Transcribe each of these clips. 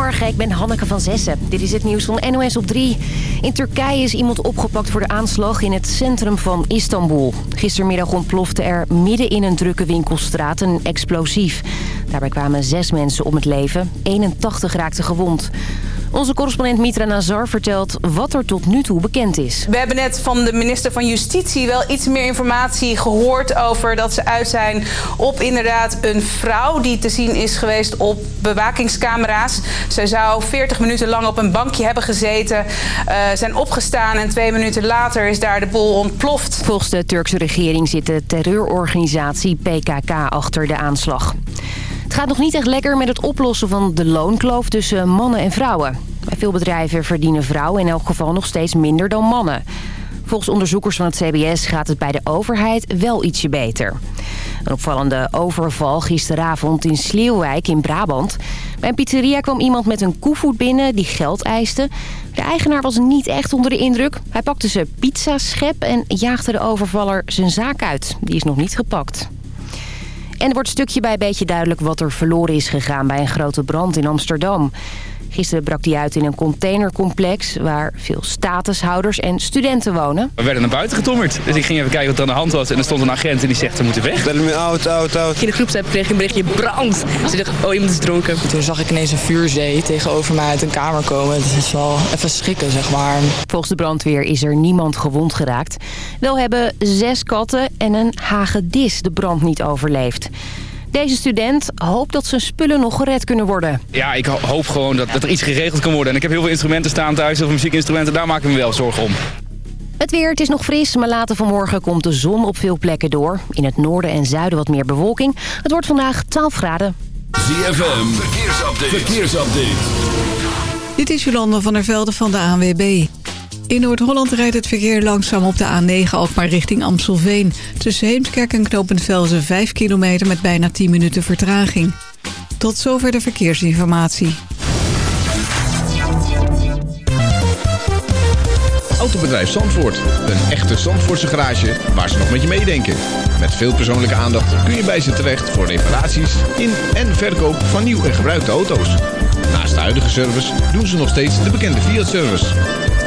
Goedemorgen, ik ben Hanneke van Zessen. Dit is het nieuws van NOS op 3. In Turkije is iemand opgepakt voor de aanslag in het centrum van Istanbul. Gistermiddag ontplofte er midden in een drukke winkelstraat een explosief. Daarbij kwamen zes mensen om het leven. 81 raakten gewond. Onze correspondent Mitra Nazar vertelt wat er tot nu toe bekend is. We hebben net van de minister van Justitie wel iets meer informatie gehoord over dat ze uit zijn op inderdaad een vrouw die te zien is geweest op bewakingscamera's. Zij zou 40 minuten lang op een bankje hebben gezeten, uh, zijn opgestaan en twee minuten later is daar de bol ontploft. Volgens de Turkse regering zit de terreurorganisatie PKK achter de aanslag. Het gaat nog niet echt lekker met het oplossen van de loonkloof tussen mannen en vrouwen. Bij veel bedrijven verdienen vrouwen in elk geval nog steeds minder dan mannen. Volgens onderzoekers van het CBS gaat het bij de overheid wel ietsje beter. Een opvallende overval gisteravond in Sleeuwwijk in Brabant. Bij een pizzeria kwam iemand met een koevoet binnen die geld eiste. De eigenaar was niet echt onder de indruk. Hij pakte zijn pizzaschep en jaagde de overvaller zijn zaak uit. Die is nog niet gepakt. En er wordt stukje bij beetje duidelijk wat er verloren is gegaan bij een grote brand in Amsterdam. Gisteren brak die uit in een containercomplex waar veel statushouders en studenten wonen. We werden naar buiten getommerd. Dus ik ging even kijken wat er aan de hand was. En er stond een agent en die zegt, we moeten weg. Ik ben me oud, oud, oud. In de groepsapp kreeg ik een berichtje brand. Ze dacht, oh iemand is dronken. Toen zag ik ineens een vuurzee tegenover mij uit een kamer komen. Het is wel even schrikken, zeg maar. Volgens de brandweer is er niemand gewond geraakt. Wel hebben zes katten en een hagedis de brand niet overleefd. Deze student hoopt dat zijn spullen nog gered kunnen worden. Ja, ik hoop gewoon dat, dat er iets geregeld kan worden. En ik heb heel veel instrumenten staan thuis, heel veel muziekinstrumenten. Daar maak ik me wel zorgen om. Het weer, het is nog fris, maar later vanmorgen komt de zon op veel plekken door. In het noorden en zuiden wat meer bewolking. Het wordt vandaag 12 graden. ZFM, verkeersupdate. verkeersupdate. Dit is Jolanda van der Velde van de ANWB. In Noord-Holland rijdt het verkeer langzaam op de A9 Alkmaar richting Amstelveen. Tussen Heemskerk en Knopend Velzen 5 kilometer met bijna 10 minuten vertraging. Tot zover de verkeersinformatie. Autobedrijf Zandvoort. Een echte Zandvoortse garage waar ze nog met je meedenken. Met veel persoonlijke aandacht kun je bij ze terecht voor reparaties in en verkoop van nieuw en gebruikte auto's. Naast de huidige service doen ze nog steeds de bekende Fiat-service.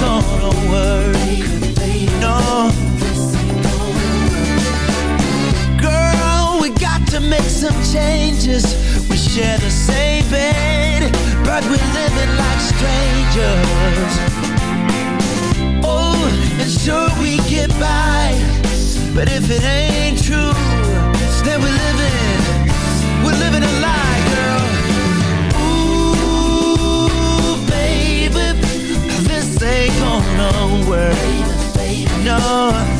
Gonna work. No. Girl, we got to make some changes. We share the same bed, but we're living like strangers. Oh, and sure we get by, but if it ain't true, then we're living, we're living a lie, ain't gonna. No,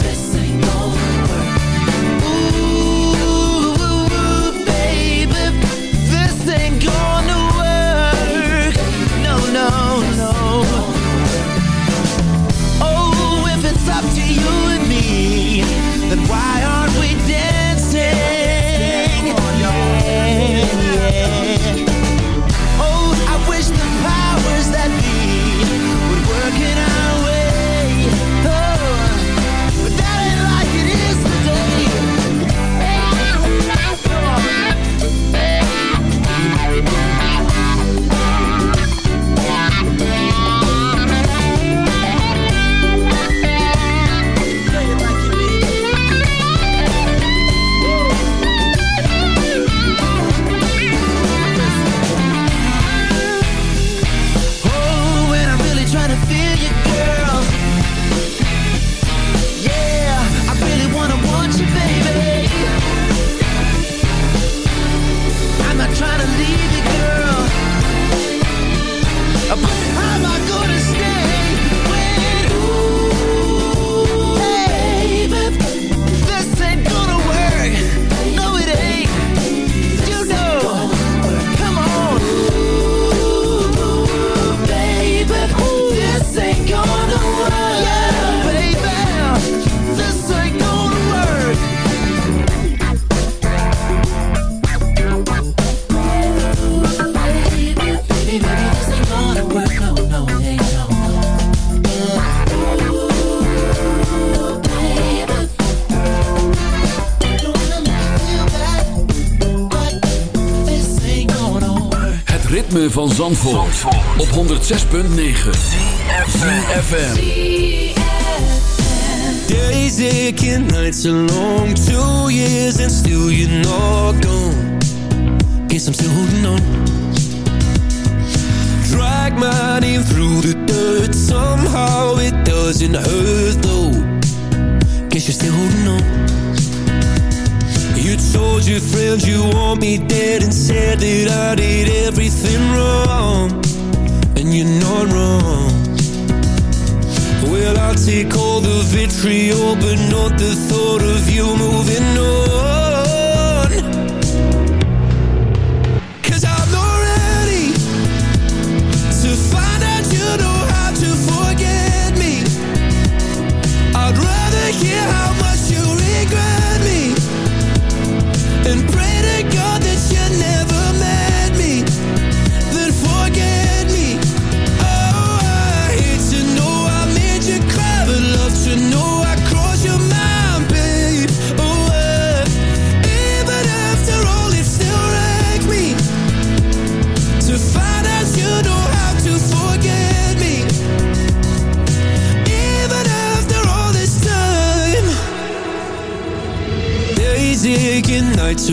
Zandvoort, op 106.9 FM. Days aching, nights are long. Two years and still you're not gone. Guess I'm still holding on. Drag my name through the dirt. Somehow it doesn't hurt though. Guess you're still holding on. You told your friends you want me dead And said that I did everything wrong And you're not wrong well, I'll take all the vitriol, but not the thought of you moving on.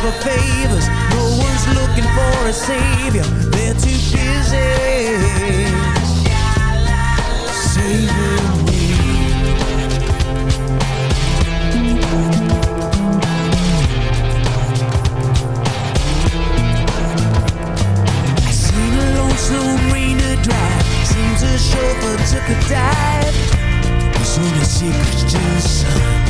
For favors. No one's looking for a savior. They're too busy saving me. I seen a lonesome reindeer drive. Seems the chauffeur took a dive. There's only secrets to the sun.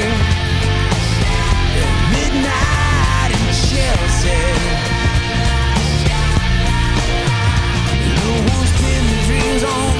Chelsea. No one's pinned their dreams on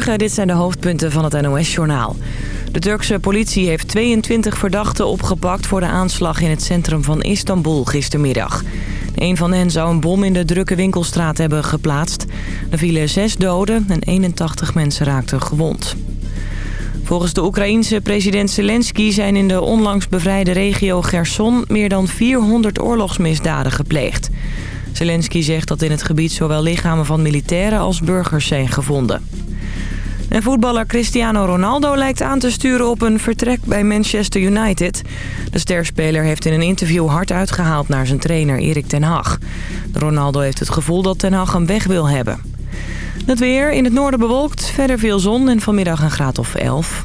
Dit zijn de hoofdpunten van het NOS-journaal. De Turkse politie heeft 22 verdachten opgepakt voor de aanslag in het centrum van Istanbul gistermiddag. Een van hen zou een bom in de drukke winkelstraat hebben geplaatst. Er vielen zes doden en 81 mensen raakten gewond. Volgens de Oekraïense president Zelensky zijn in de onlangs bevrijde regio Gerson meer dan 400 oorlogsmisdaden gepleegd. Zelensky zegt dat in het gebied zowel lichamen van militairen als burgers zijn gevonden. En voetballer Cristiano Ronaldo lijkt aan te sturen op een vertrek bij Manchester United. De sterspeler heeft in een interview hard uitgehaald naar zijn trainer Erik ten Hag. Ronaldo heeft het gevoel dat ten Hag hem weg wil hebben. Het weer in het noorden bewolkt, verder veel zon en vanmiddag een graad of 11.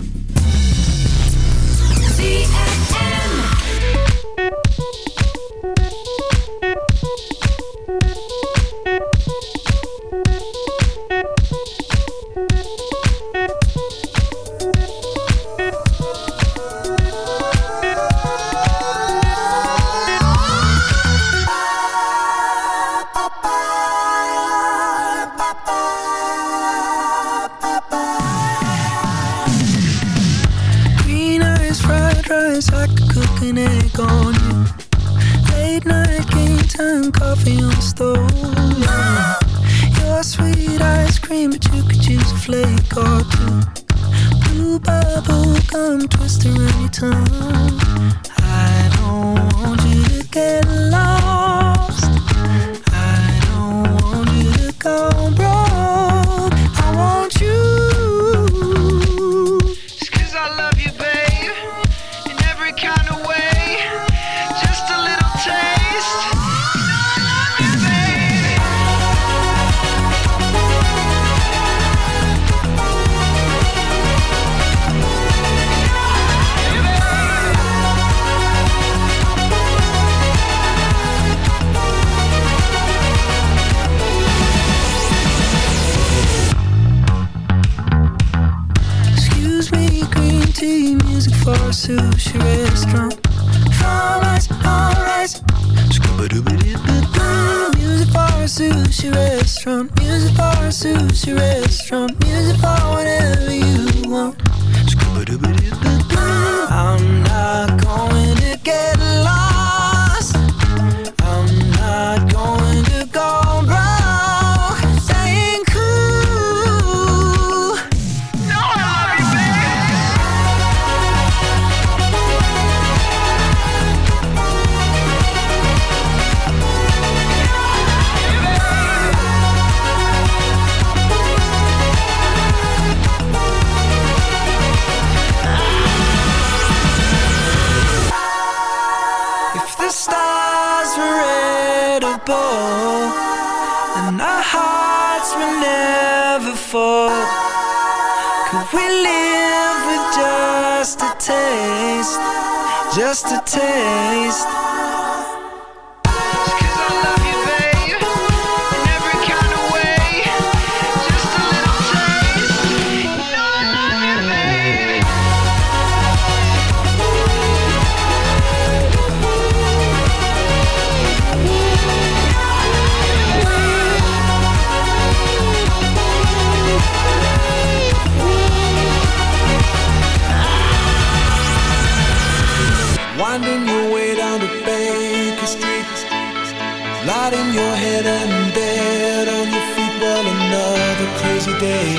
Lighting your head and bed on your feet Well, another crazy day.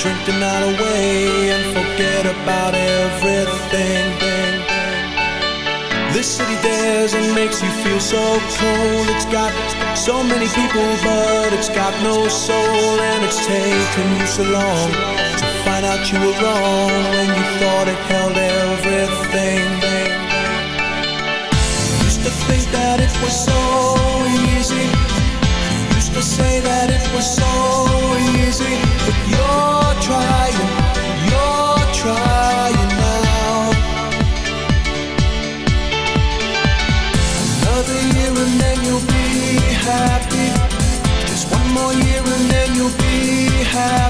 Drink the night away and forget about everything. This city dares and makes you feel so cold. It's got so many people but it's got no soul And it's taken you so long to find out you were wrong When you thought it held everything To think that it was so easy. You Used to say that it was so easy. But you're trying, you're trying now. Another year and then you'll be happy. Just one more year and then you'll be happy.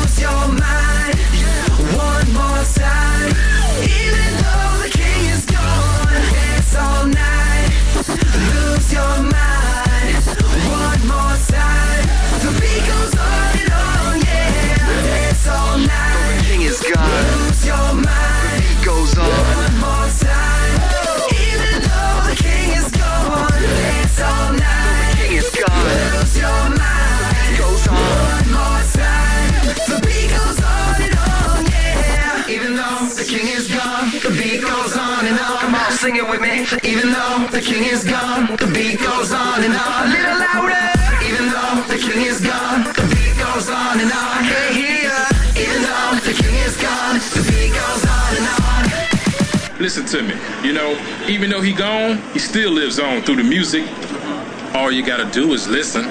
Listen to me. You know, even though he gone, he still lives on through the music. All you gotta do is listen.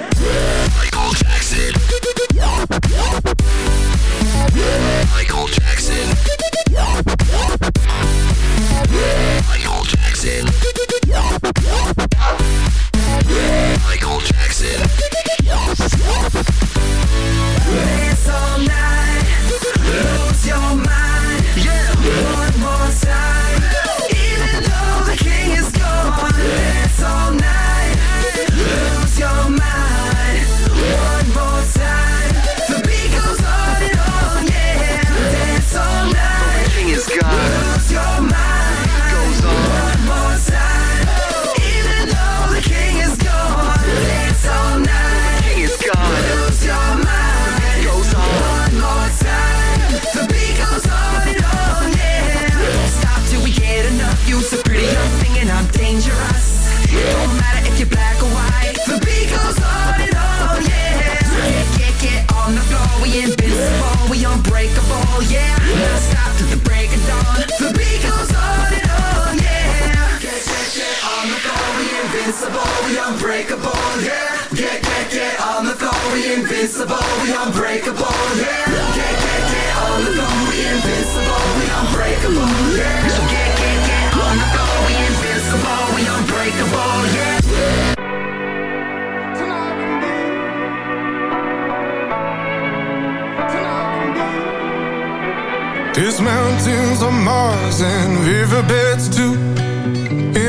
invincible, we unbreakable, yeah. Get, get, get on the floor, we invincible, we unbreakable, yeah. Get, get, get on the floor, we invincible, we unbreakable, yeah. Get, get, get on the floor, we invincible, we unbreakable, yeah. There's mountains on Mars and riverbeds too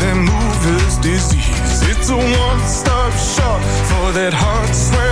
that movers disease. It's a one-stop shop for that heart sweat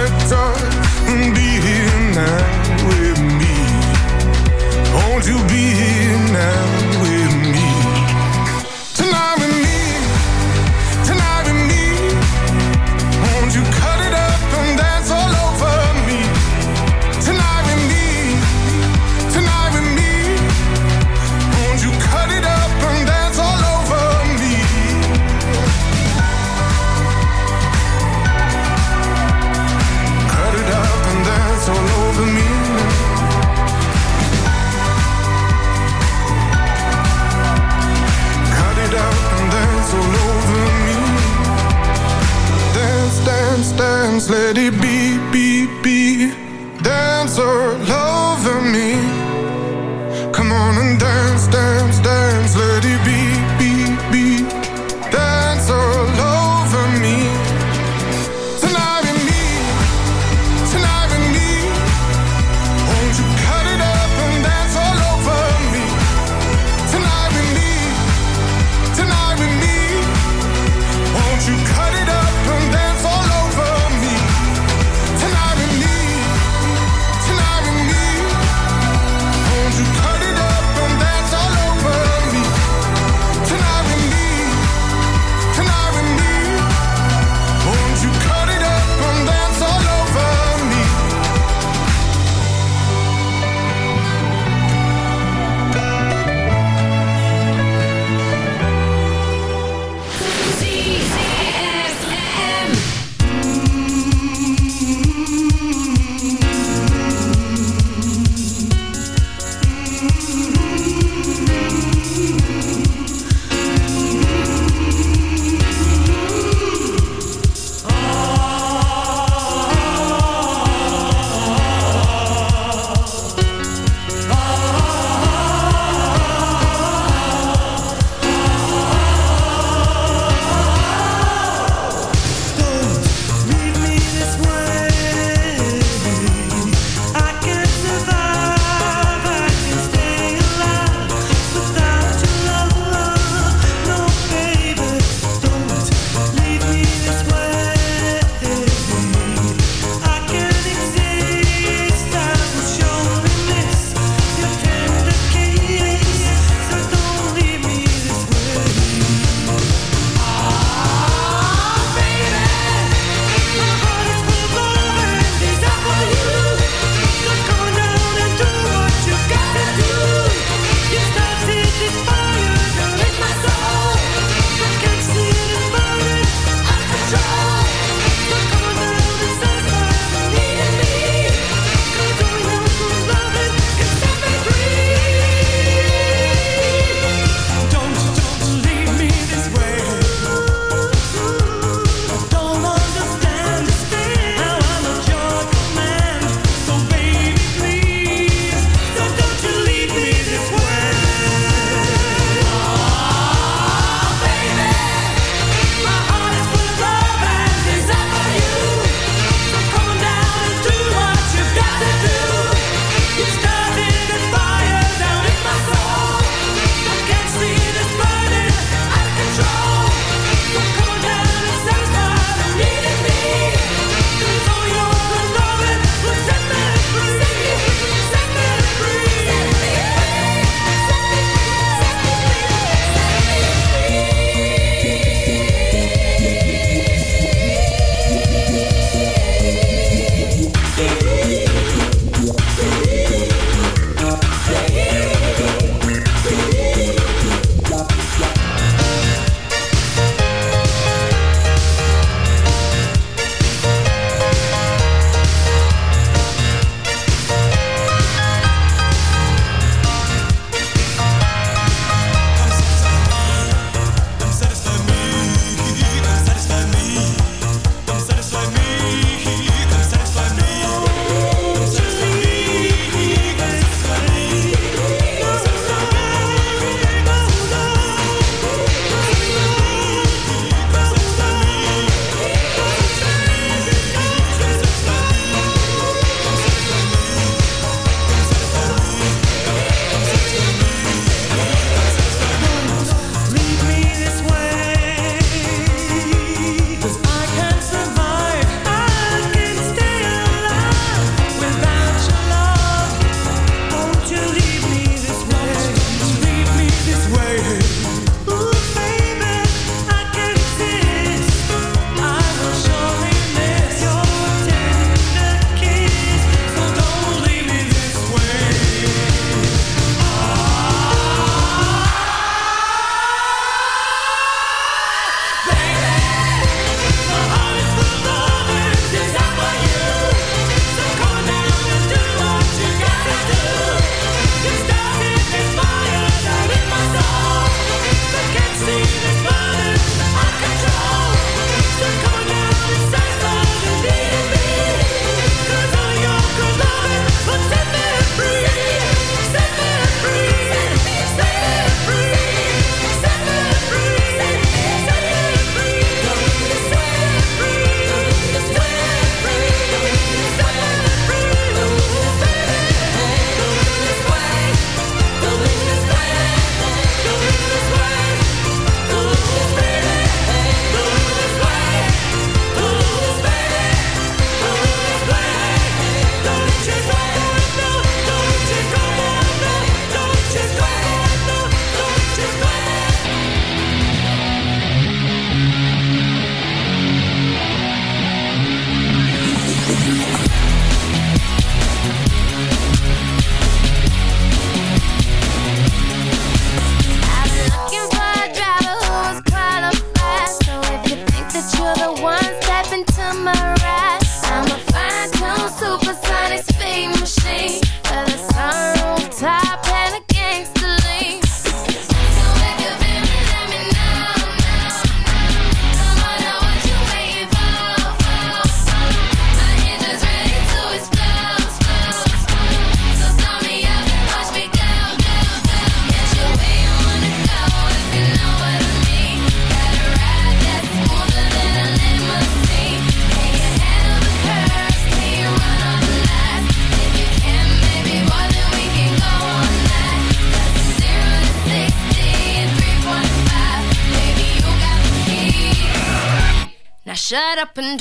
drive. drive,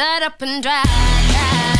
shut up and drive. drive,